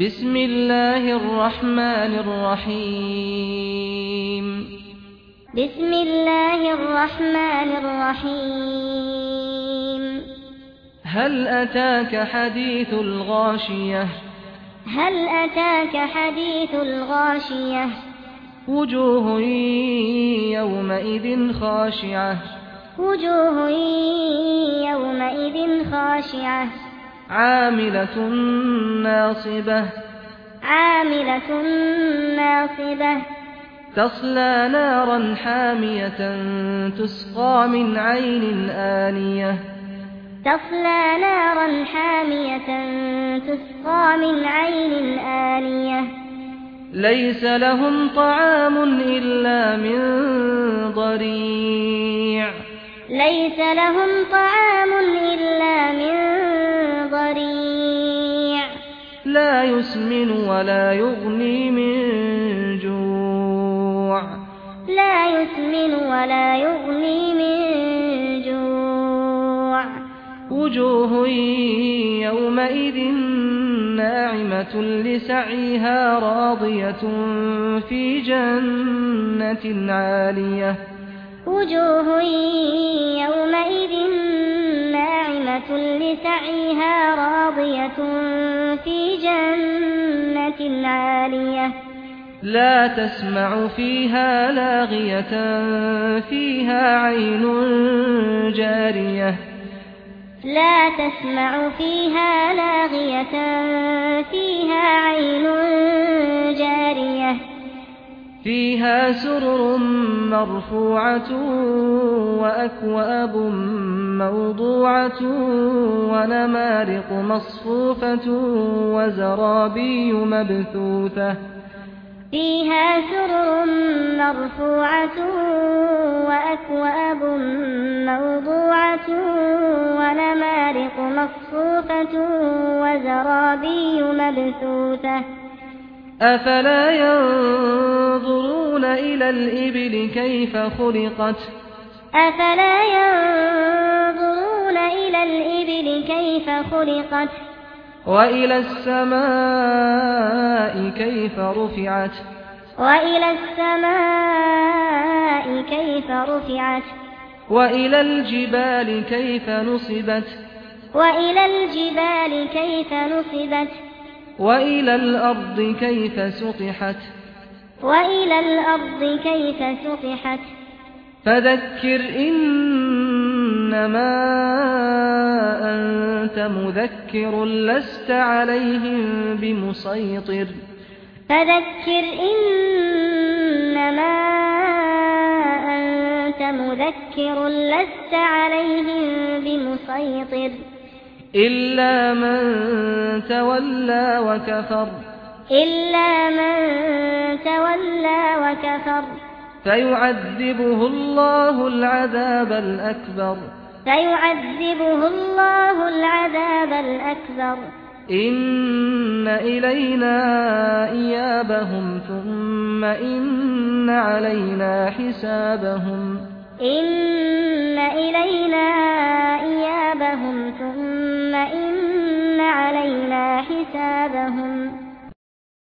بسم الله الرحمن الرحيم بسم الله الرحمن الرحيم هل اتاك حديث الغاشيه هل اتاك حديث الغاشيه وجوه يومئذ خاشعه وجوه يومئذ خاشعه عاملة ناصبة. عاملة ناصبة. تصلى نارا حامية تسقى من عين آنية. تصلى نارا حامية تسقى من عين آنية. ليس لهم طعام إلا من ضريع. ليس له لا يسمن ولا يغني من جوع. لا يسمن ولا يغني من جوع. وجوه يومئذ ناعمة لسعيها راضية في جنة عالية. وجوه يومئذ لسعيها راضية في جنة عالية لا تسمع فيها لاغية فيها عين جارية لا تسمع فيها لاغية فيها عين فيها سرر مرفوعة وأكواب موضوعة ونمارق مصفوفة وزرابي مبثوثة. فيها سرر مرفوعة وأكواب موضوعة ونمارق مصفوفة وزرابي مبثوثة. أفلا ينظر ينظرون إلى الإبل كيف خلقت؟ أفلا ينظرون إلى الإبل كيف خلقت؟ وإلى السماء كيف رفعت؟ وإلى السماء كيف رفعت؟ وإلى الجبال كيف نصبت؟ وإلى الجبال كيف نصبت؟ وإلى الأرض كيف سطحت؟ وإلى الأرض كيف سطحت؟ فذكر إنما أنت مذكر لست عليهم بمسيطر فذكر إنما أنت مذكر لست عليهم بمسيطر إلا من تولى وكفر إلا من تولى وكفر. إلا من تولى وكفر. فيعذبه الله العذاب الأكبر. فيعذبه الله العذاب الأكبر. إن إلينا إيابهم ثم إن علينا حسابهم. إن إلينا إيابهم ثم إن علينا حسابهم.